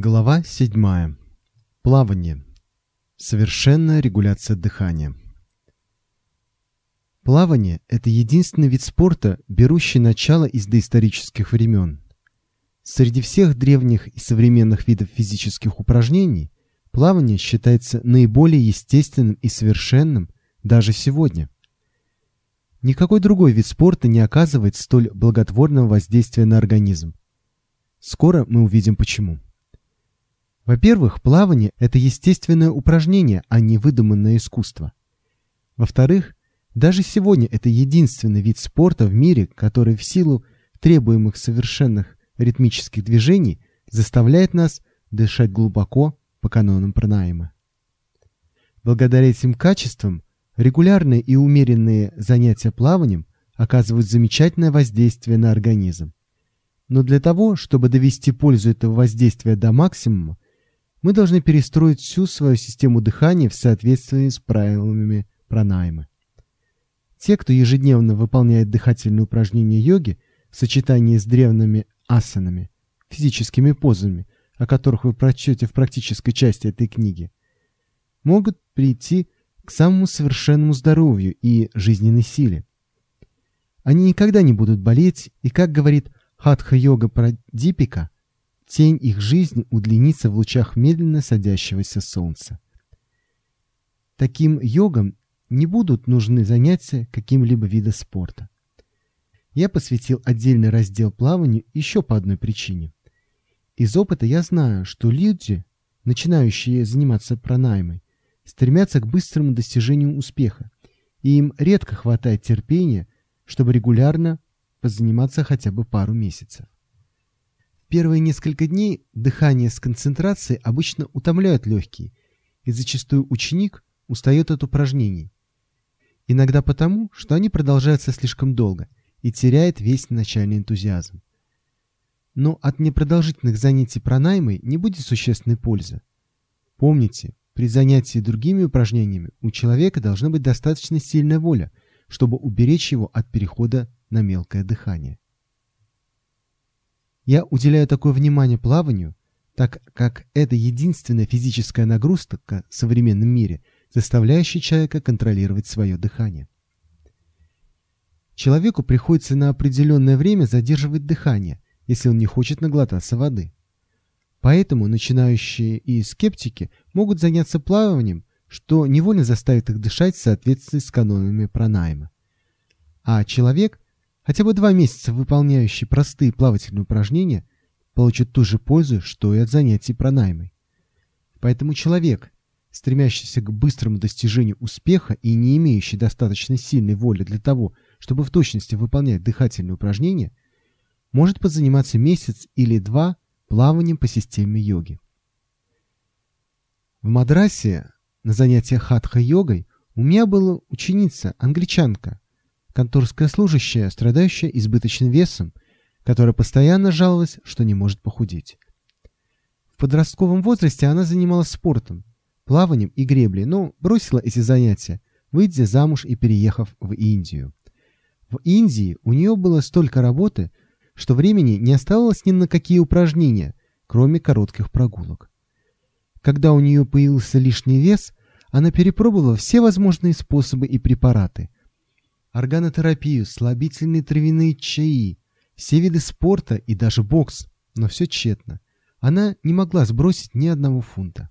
Глава 7. Плавание. Совершенная регуляция дыхания. Плавание – это единственный вид спорта, берущий начало из доисторических времен. Среди всех древних и современных видов физических упражнений плавание считается наиболее естественным и совершенным даже сегодня. Никакой другой вид спорта не оказывает столь благотворного воздействия на организм. Скоро мы увидим почему. Во-первых, плавание – это естественное упражнение, а не выдуманное искусство. Во-вторых, даже сегодня это единственный вид спорта в мире, который в силу требуемых совершенных ритмических движений заставляет нас дышать глубоко по канонам пранаимы. Благодаря этим качествам регулярные и умеренные занятия плаванием оказывают замечательное воздействие на организм. Но для того, чтобы довести пользу этого воздействия до максимума, мы должны перестроить всю свою систему дыхания в соответствии с правилами пранаймы. Те, кто ежедневно выполняет дыхательные упражнения йоги в сочетании с древними асанами, физическими позами, о которых вы прочтете в практической части этой книги, могут прийти к самому совершенному здоровью и жизненной силе. Они никогда не будут болеть, и, как говорит Хатха-йога Прадипика, Тень их жизни удлинится в лучах медленно садящегося солнца. Таким йогам не будут нужны занятия каким-либо видом спорта. Я посвятил отдельный раздел плаванию еще по одной причине. Из опыта я знаю, что люди, начинающие заниматься пранаймой, стремятся к быстрому достижению успеха, и им редко хватает терпения, чтобы регулярно позаниматься хотя бы пару месяцев. Первые несколько дней дыхание с концентрацией обычно утомляют легкие, и зачастую ученик устает от упражнений. Иногда потому, что они продолжаются слишком долго и теряет весь начальный энтузиазм. Но от непродолжительных занятий пранаймой не будет существенной пользы. Помните, при занятии другими упражнениями у человека должна быть достаточно сильная воля, чтобы уберечь его от перехода на мелкое дыхание. Я уделяю такое внимание плаванию, так как это единственная физическая нагрузка в современном мире, заставляющая человека контролировать свое дыхание. Человеку приходится на определенное время задерживать дыхание, если он не хочет наглотаться воды. Поэтому начинающие и скептики могут заняться плаванием, что невольно заставит их дышать в соответствии с канонами пранаймы. А человек, Хотя бы два месяца выполняющий простые плавательные упражнения получит ту же пользу, что и от занятий пранаймой. Поэтому человек, стремящийся к быстрому достижению успеха и не имеющий достаточно сильной воли для того, чтобы в точности выполнять дыхательные упражнения, может позаниматься месяц или два плаванием по системе йоги. В Мадрасе на занятиях хатха-йогой у меня была ученица, англичанка, конторская служащая, страдающая избыточным весом, которая постоянно жаловалась, что не может похудеть. В подростковом возрасте она занималась спортом, плаванием и греблей, но бросила эти занятия, выйдя замуж и переехав в Индию. В Индии у нее было столько работы, что времени не оставалось ни на какие упражнения, кроме коротких прогулок. Когда у нее появился лишний вес, она перепробовала все возможные способы и препараты, органотерапию, слабительные травяные чаи, все виды спорта и даже бокс, но все тщетно. Она не могла сбросить ни одного фунта.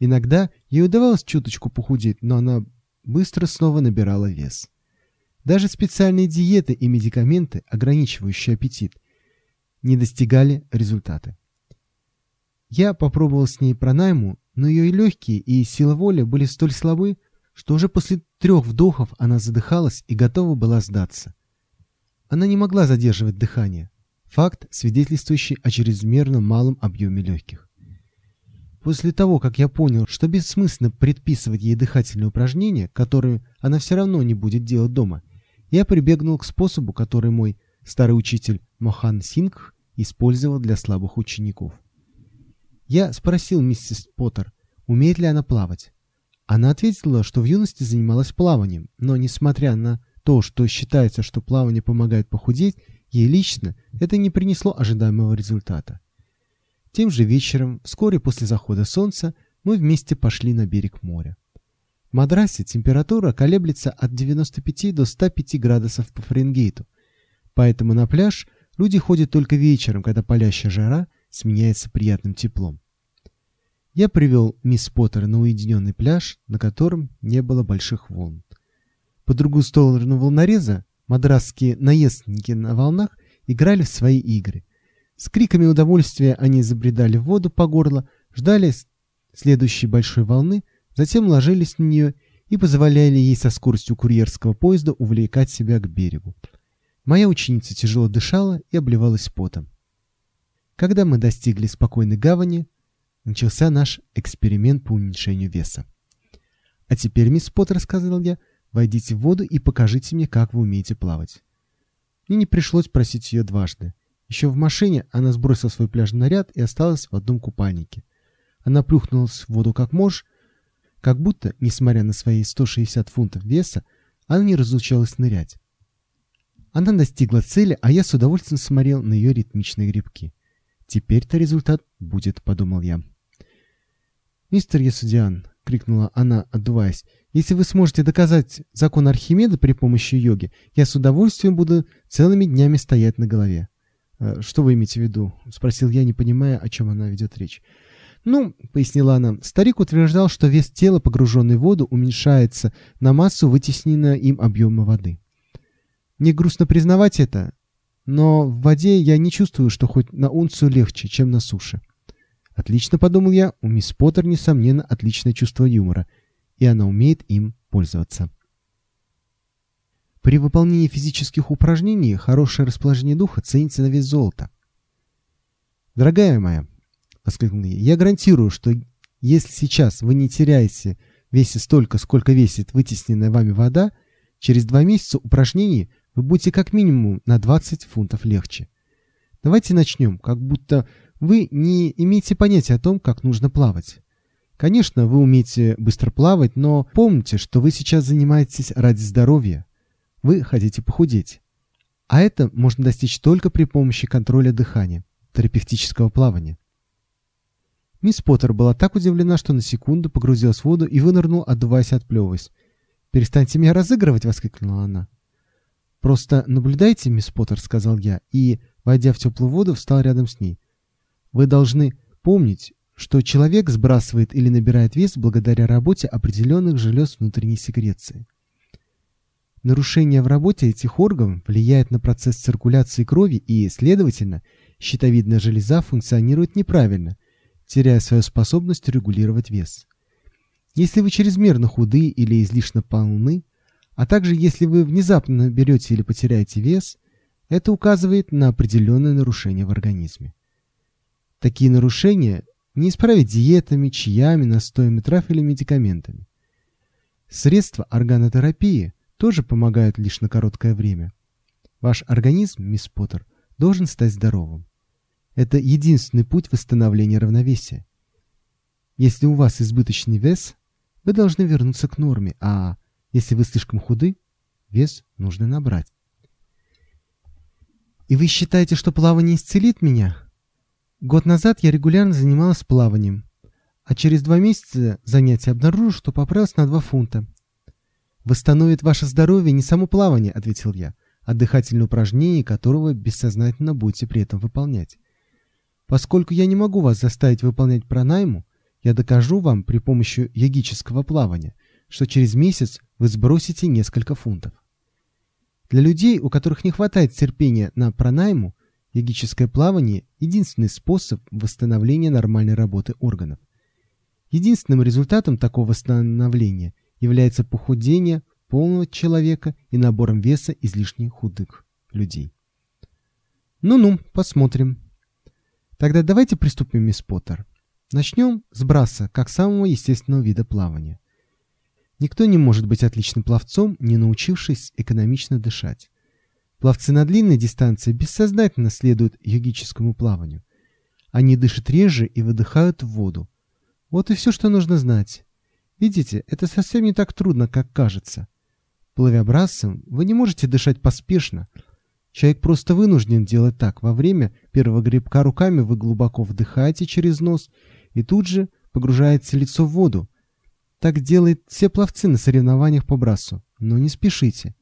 Иногда ей удавалось чуточку похудеть, но она быстро снова набирала вес. Даже специальные диеты и медикаменты, ограничивающие аппетит, не достигали результата. Я попробовал с ней пранайму, но ее и легкие, и сила воли были столь слабы, что уже после трех вдохов она задыхалась и готова была сдаться. Она не могла задерживать дыхание. Факт, свидетельствующий о чрезмерно малом объеме легких. После того, как я понял, что бессмысленно предписывать ей дыхательные упражнения, которые она все равно не будет делать дома, я прибегнул к способу, который мой старый учитель Мохан Сингх использовал для слабых учеников. Я спросил миссис Поттер, умеет ли она плавать. Она ответила, что в юности занималась плаванием, но несмотря на то, что считается, что плавание помогает похудеть, ей лично это не принесло ожидаемого результата. Тем же вечером, вскоре после захода солнца, мы вместе пошли на берег моря. В Мадрасе температура колеблется от 95 до 105 градусов по Фаренгейту, поэтому на пляж люди ходят только вечером, когда палящая жара сменяется приятным теплом. Я привел мисс Поттер на уединенный пляж, на котором не было больших волн. По другую сторону волнореза мадрасские наездники на волнах играли в свои игры. С криками удовольствия они забредали в воду по горло, ждали следующей большой волны, затем ложились на нее и позволяли ей со скоростью курьерского поезда увлекать себя к берегу. Моя ученица тяжело дышала и обливалась потом. Когда мы достигли спокойной гавани, начался наш эксперимент по уменьшению веса. «А теперь, мисс Поттер, — сказал я, — войдите в воду и покажите мне, как вы умеете плавать». Мне не пришлось просить ее дважды. Еще в машине она сбросила свой пляжный наряд и осталась в одном купальнике. Она плюхнулась в воду как мож, как будто, несмотря на свои 160 фунтов веса, она не разучалась нырять. Она достигла цели, а я с удовольствием смотрел на ее ритмичные грибки. «Теперь-то результат будет», — подумал я. «Мистер Ясудиан», — крикнула она, отдуваясь, «если вы сможете доказать закон Архимеда при помощи йоги, я с удовольствием буду целыми днями стоять на голове». «Э, «Что вы имеете в виду?» — спросил я, не понимая, о чем она ведет речь. «Ну, — пояснила она, — старик утверждал, что вес тела, погруженный в воду, уменьшается на массу вытесненного им объема воды. Мне грустно признавать это, но в воде я не чувствую, что хоть на унцию легче, чем на суше. Отлично, подумал я, у мисс Поттер, несомненно, отличное чувство юмора, и она умеет им пользоваться. При выполнении физических упражнений хорошее расположение духа ценится на вес золота. «Дорогая моя», — воскликнул я, — «я гарантирую, что если сейчас вы не теряете весе столько, сколько весит вытесненная вами вода, через два месяца упражнений вы будете как минимум на 20 фунтов легче. Давайте начнем, как будто вы не имеете понятия о том, как нужно плавать. Конечно, вы умеете быстро плавать, но помните, что вы сейчас занимаетесь ради здоровья. Вы хотите похудеть. А это можно достичь только при помощи контроля дыхания, терапевтического плавания. Мисс Поттер была так удивлена, что на секунду погрузилась в воду и вынырнула, отдуваясь и отплевываясь. «Перестаньте меня разыгрывать!» — воскликнула она. «Просто наблюдайте, мисс Поттер», — сказал я, и, войдя в теплую воду, встал рядом с ней. «Вы должны помнить, что человек сбрасывает или набирает вес благодаря работе определенных желез внутренней секреции. Нарушение в работе этих органов влияет на процесс циркуляции крови и, следовательно, щитовидная железа функционирует неправильно, теряя свою способность регулировать вес. Если вы чрезмерно худы или излишне полны, а также, если вы внезапно наберете или потеряете вес, это указывает на определенные нарушения в организме. Такие нарушения не исправить диетами, чаями, настоями трав или медикаментами. Средства органотерапии тоже помогают лишь на короткое время. Ваш организм, мисс Поттер, должен стать здоровым. Это единственный путь восстановления равновесия. Если у вас избыточный вес, вы должны вернуться к норме, а если вы слишком худы, вес нужно набрать. И вы считаете, что плавание исцелит меня? Год назад я регулярно занималась плаванием, а через два месяца занятия обнаружил, что поправился на два фунта. «Восстановит ваше здоровье не само плавание», — ответил я, «а дыхательное упражнение, которого бессознательно будете при этом выполнять. Поскольку я не могу вас заставить выполнять пранайму, я докажу вам при помощи йогического плавания, что через месяц вы сбросите несколько фунтов. Для людей, у которых не хватает терпения на пранайму, йогическое плавание – единственный способ восстановления нормальной работы органов. Единственным результатом такого восстановления является похудение полного человека и набором веса излишне худых людей. Ну-ну, посмотрим. Тогда давайте приступим, мисс Поттер. Начнем с браса, как самого естественного вида плавания. Никто не может быть отличным пловцом, не научившись экономично дышать. Пловцы на длинной дистанции бессознательно следуют йогическому плаванию. Они дышат реже и выдыхают в воду. Вот и все, что нужно знать. Видите, это совсем не так трудно, как кажется. Плывя брасом, вы не можете дышать поспешно. Человек просто вынужден делать так. Во время первого грибка руками вы глубоко вдыхаете через нос и тут же погружаете лицо в воду. Так делают все пловцы на соревнованиях по брасу. Но не спешите.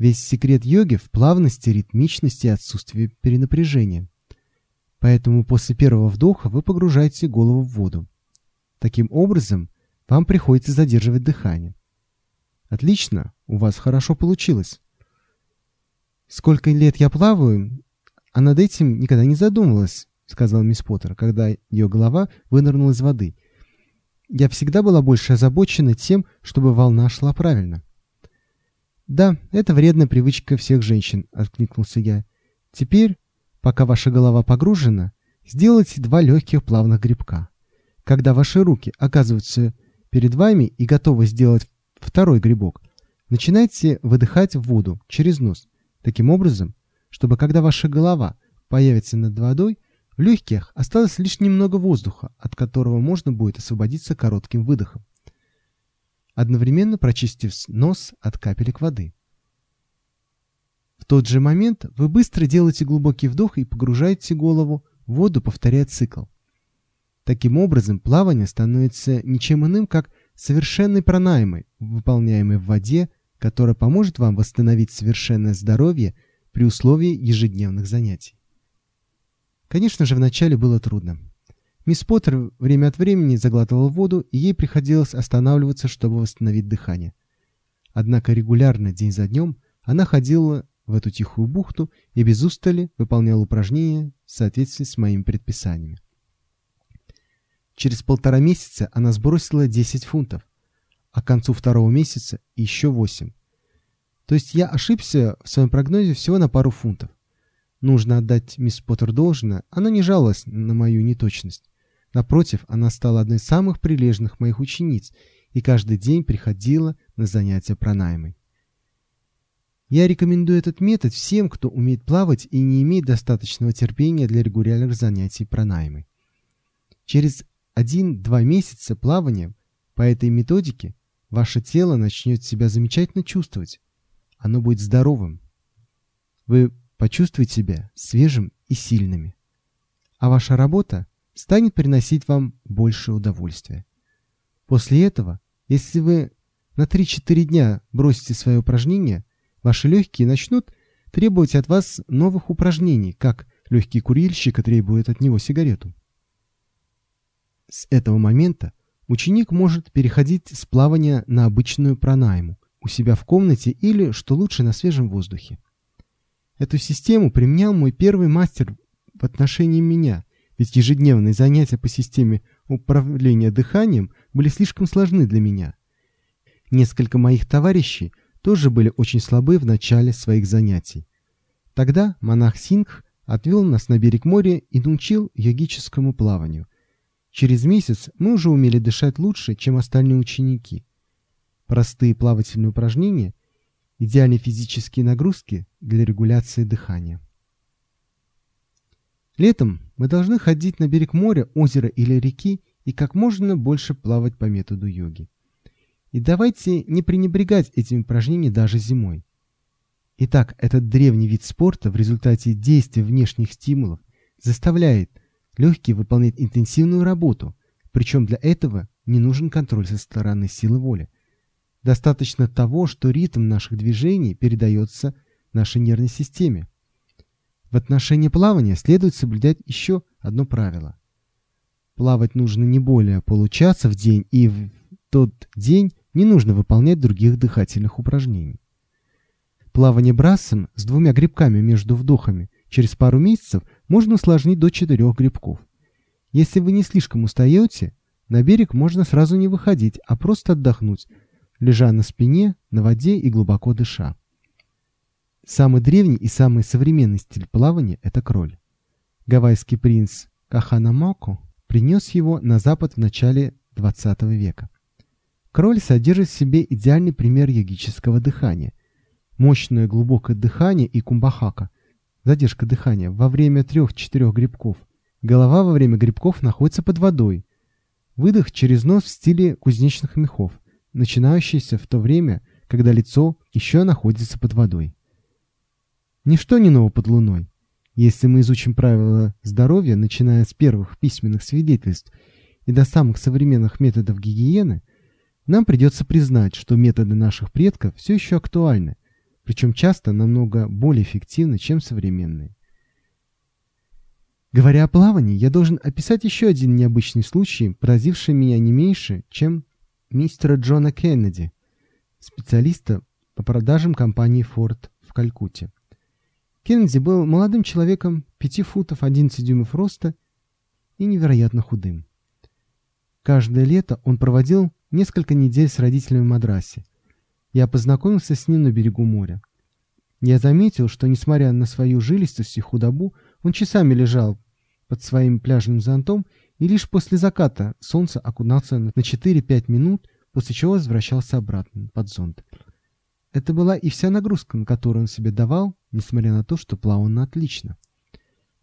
Весь секрет йоги в плавности, ритмичности и отсутствии перенапряжения. Поэтому после первого вдоха вы погружаете голову в воду. Таким образом, вам приходится задерживать дыхание. Отлично, у вас хорошо получилось. Сколько лет я плаваю, а над этим никогда не задумывалась, сказал мисс Поттер, когда ее голова вынырнула из воды. Я всегда была больше озабочена тем, чтобы волна шла правильно. Да, это вредная привычка всех женщин, откликнулся я. Теперь, пока ваша голова погружена, сделайте два легких плавных грибка. Когда ваши руки оказываются перед вами и готовы сделать второй грибок, начинайте выдыхать в воду через нос, таким образом, чтобы когда ваша голова появится над водой, в легких осталось лишь немного воздуха, от которого можно будет освободиться коротким выдохом одновременно прочистив нос от капелек воды. В тот же момент вы быстро делаете глубокий вдох и погружаете голову в воду, повторяя цикл. Таким образом, плавание становится ничем иным, как совершенной пранаймой, выполняемой в воде, которая поможет вам восстановить совершенное здоровье при условии ежедневных занятий. Конечно же, вначале было трудно. Мисс Поттер время от времени заглатывала воду, и ей приходилось останавливаться, чтобы восстановить дыхание. Однако регулярно, день за днем, она ходила в эту тихую бухту и без устали выполняла упражнения в соответствии с моими предписаниями. Через полтора месяца она сбросила 10 фунтов, а к концу второго месяца еще 8. То есть я ошибся в своем прогнозе всего на пару фунтов. Нужно отдать мисс Поттер должное, она не жаловалась на мою неточность. Напротив, она стала одной из самых прилежных моих учениц и каждый день приходила на занятия пранаймой. Я рекомендую этот метод всем, кто умеет плавать и не имеет достаточного терпения для регулярных занятий пранаймой. Через 1-2 месяца плавания по этой методике ваше тело начнет себя замечательно чувствовать. Оно будет здоровым. Вы почувствуете себя свежим и сильными. А ваша работа станет приносить вам больше удовольствия. После этого, если вы на 3-4 дня бросите свои упражнения, ваши легкие начнут требовать от вас новых упражнений, как легкий курильщик требует от него сигарету. С этого момента ученик может переходить с плавания на обычную пранайму у себя в комнате или, что лучше, на свежем воздухе. Эту систему применял мой первый мастер в отношении меня, ведь ежедневные занятия по системе управления дыханием были слишком сложны для меня. Несколько моих товарищей тоже были очень слабы в начале своих занятий. Тогда монах Сингх отвел нас на берег моря и научил йогическому плаванию. Через месяц мы уже умели дышать лучше, чем остальные ученики. Простые плавательные упражнения – идеальные физические нагрузки для регуляции дыхания. Летом мы должны ходить на берег моря, озера или реки и как можно больше плавать по методу йоги. И давайте не пренебрегать этими упражнениями даже зимой. Итак, этот древний вид спорта в результате действия внешних стимулов заставляет легкие выполнять интенсивную работу, причем для этого не нужен контроль со стороны силы воли. Достаточно того, что ритм наших движений передается нашей нервной системе. В отношении плавания следует соблюдать еще одно правило. Плавать нужно не более получаса в день, и в тот день не нужно выполнять других дыхательных упражнений. Плавание брасом с двумя грибками между вдохами через пару месяцев можно усложнить до четырех грибков. Если вы не слишком устаете, на берег можно сразу не выходить, а просто отдохнуть, лежа на спине, на воде и глубоко дыша. Самый древний и самый современный стиль плавания – это кроль. Гавайский принц Каханамоко принес его на запад в начале 20 века. Кроль содержит в себе идеальный пример йогического дыхания. Мощное глубокое дыхание и кумбахака – задержка дыхания во время трех-четырех грибков. Голова во время грибков находится под водой. Выдох через нос в стиле кузнечных мехов, начинающийся в то время, когда лицо еще находится под водой. Ничто не ново под луной. Если мы изучим правила здоровья, начиная с первых письменных свидетельств и до самых современных методов гигиены, нам придется признать, что методы наших предков все еще актуальны, причем часто намного более эффективны, чем современные. Говоря о плавании, я должен описать еще один необычный случай, поразивший меня не меньше, чем мистера Джона Кеннеди, специалиста по продажам компании Ford в Калькутте. Кеннеди был молодым человеком 5 футов 11 дюймов роста и невероятно худым. Каждое лето он проводил несколько недель с родителями в Мадрасе. Я познакомился с ним на берегу моря. Я заметил, что, несмотря на свою жилистость и худобу, он часами лежал под своим пляжным зонтом и лишь после заката солнце окунался на 4-5 минут, после чего возвращался обратно под зонт. Это была и вся нагрузка, которую он себе давал, несмотря на то, что плавал он отлично.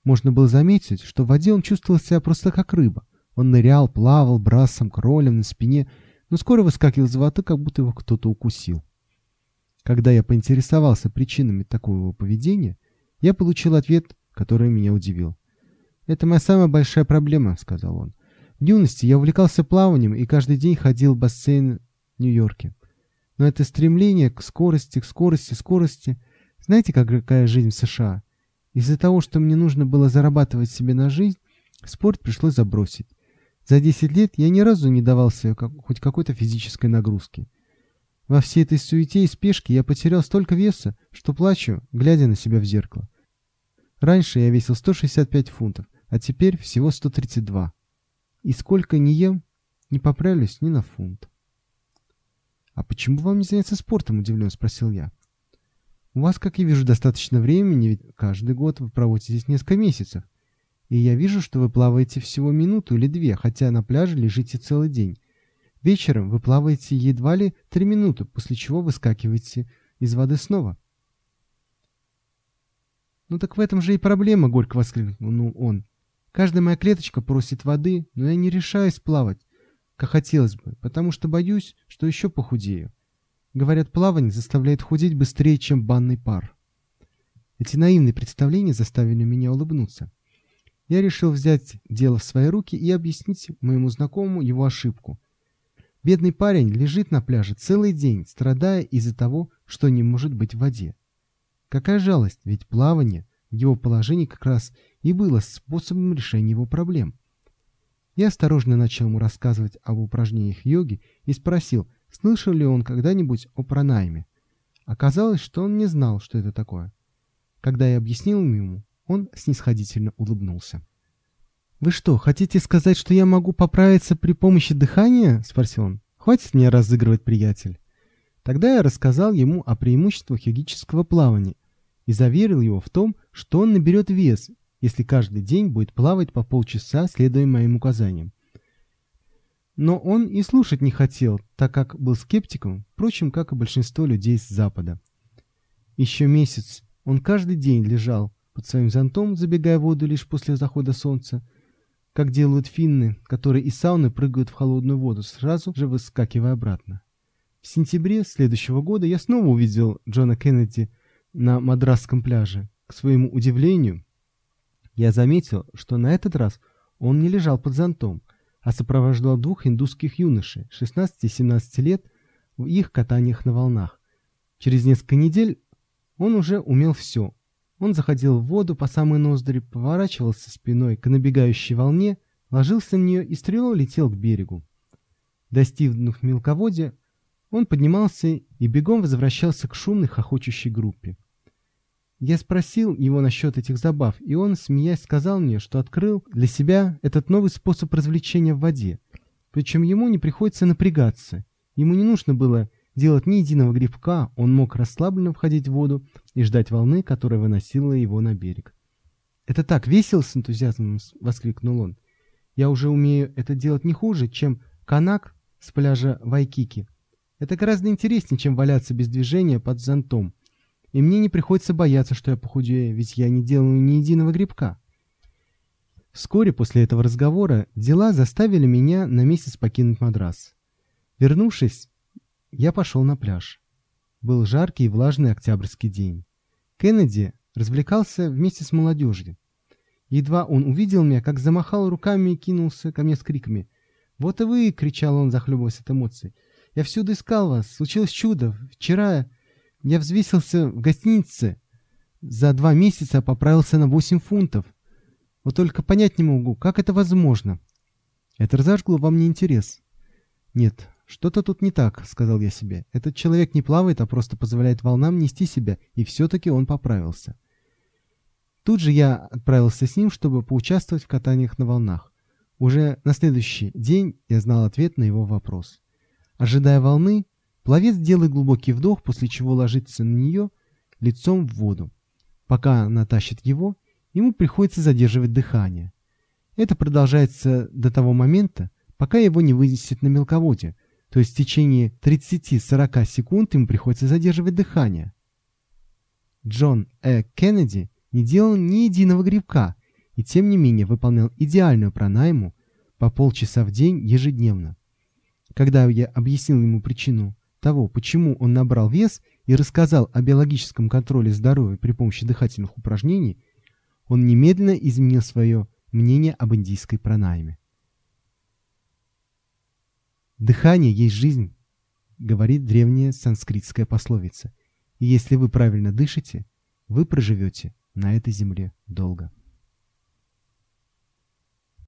Можно было заметить, что в воде он чувствовал себя просто как рыба. Он нырял, плавал, брасом, кролем на спине, но скоро выскакивал из воды, как будто его кто-то укусил. Когда я поинтересовался причинами такого поведения, я получил ответ, который меня удивил. «Это моя самая большая проблема», — сказал он. «В юности я увлекался плаванием и каждый день ходил в бассейн в Нью-Йорке. Но это стремление к скорости, к скорости, скорости. Знаете, какая жизнь в США? Из-за того, что мне нужно было зарабатывать себе на жизнь, спорт пришлось забросить. За 10 лет я ни разу не давал себе как, хоть какой-то физической нагрузки. Во всей этой суете и спешке я потерял столько веса, что плачу, глядя на себя в зеркало. Раньше я весил 165 фунтов, а теперь всего 132. И сколько ни ем, не поправлюсь ни на фунт. «А почему вам не заняться спортом?» – удивленно спросил я. «У вас, как я вижу, достаточно времени, ведь каждый год вы проводите здесь несколько месяцев. И я вижу, что вы плаваете всего минуту или две, хотя на пляже лежите целый день. Вечером вы плаваете едва ли три минуты, после чего выскакиваете из воды снова». «Ну так в этом же и проблема», — горько воскликнул он. «Каждая моя клеточка просит воды, но я не решаюсь плавать, как хотелось бы, потому что боюсь, что еще похудею. Говорят, плавание заставляет худеть быстрее, чем банный пар». Эти наивные представления заставили меня улыбнуться. Я решил взять дело в свои руки и объяснить моему знакомому его ошибку. Бедный парень лежит на пляже целый день, страдая из-за того, что не может быть в воде. Какая жалость, ведь плавание в его положении как раз и было способом решения его проблем. Я осторожно начал ему рассказывать об упражнениях йоги и спросил, слышал ли он когда-нибудь о пранайме. Оказалось, что он не знал, что это такое. Когда я объяснил ему, он снисходительно улыбнулся. «Вы что, хотите сказать, что я могу поправиться при помощи дыхания?» — спросил он. «Хватит мне разыгрывать, приятель». Тогда я рассказал ему о преимуществах йогического плавания и заверил его в том, что он наберет вес, если каждый день будет плавать по полчаса, следуя моим указаниям. Но он и слушать не хотел, так как был скептиком, впрочем, как и большинство людей с Запада. Еще месяц он каждый день лежал под своим зонтом, забегая в воду лишь после захода солнца, как делают финны, которые из сауны прыгают в холодную воду, сразу же выскакивая обратно. В сентябре следующего года я снова увидел Джона Кеннеди на Мадрасском пляже. К своему удивлению, я заметил, что на этот раз он не лежал под зонтом, а сопровождал двух индусских юношей 16 и 17 лет в их катаниях на волнах. Через несколько недель он уже умел все. Он заходил в воду по самой ноздри, поворачивался спиной к набегающей волне, ложился в нее и стрелой летел к берегу. Достигнув мелководья, он поднимался и бегом возвращался к шумной хохочущей группе. Я спросил его насчет этих забав, и он, смеясь, сказал мне, что открыл для себя этот новый способ развлечения в воде. Причем ему не приходится напрягаться. Ему не нужно было делать ни единого грибка, он мог расслабленно входить в воду и ждать волны, которая выносила его на берег. «Это так весело!» — с энтузиазмом воскликнул он. «Я уже умею это делать не хуже, чем канак с пляжа Вайкики. Это гораздо интереснее, чем валяться без движения под зонтом. И мне не приходится бояться, что я похудею, ведь я не делаю ни единого грибка. Вскоре после этого разговора дела заставили меня на месяц покинуть Мадрас. Вернувшись, я пошел на пляж. Был жаркий и влажный октябрьский день. Кеннеди развлекался вместе с молодежью. Едва он увидел меня, как замахал руками и кинулся ко мне с криками. «Вот и вы!» — кричал он, захлебываясь от эмоций. «Я всюду искал вас. Случилось чудо. Вчера я взвесился в гостинице. За два месяца поправился на 8 фунтов. Вот только понять не могу, как это возможно. Это разожгло во мне интерес. Нет, что-то тут не так, сказал я себе. Этот человек не плавает, а просто позволяет волнам нести себя, и все-таки он поправился. Тут же я отправился с ним, чтобы поучаствовать в катаниях на волнах. Уже на следующий день я знал ответ на его вопрос. Ожидая волны, пловец делает глубокий вдох, после чего ложится на нее лицом в воду. Пока она тащит его, ему приходится задерживать дыхание. Это продолжается до того момента, пока его не вынесет на мелководье, то есть в течение 30-40 секунд ему приходится задерживать дыхание. Джон Э. Кеннеди не делал ни единого грибка и тем не менее выполнял идеальную пранайму по полчаса в день ежедневно. Когда я объяснил ему причину того, почему он набрал вес и рассказал о биологическом контроле здоровья при помощи дыхательных упражнений, он немедленно изменил свое мнение об индийской пранайме. «Дыхание есть жизнь», — говорит древняя санскритская пословица. «И если вы правильно дышите, вы проживете на этой земле долго».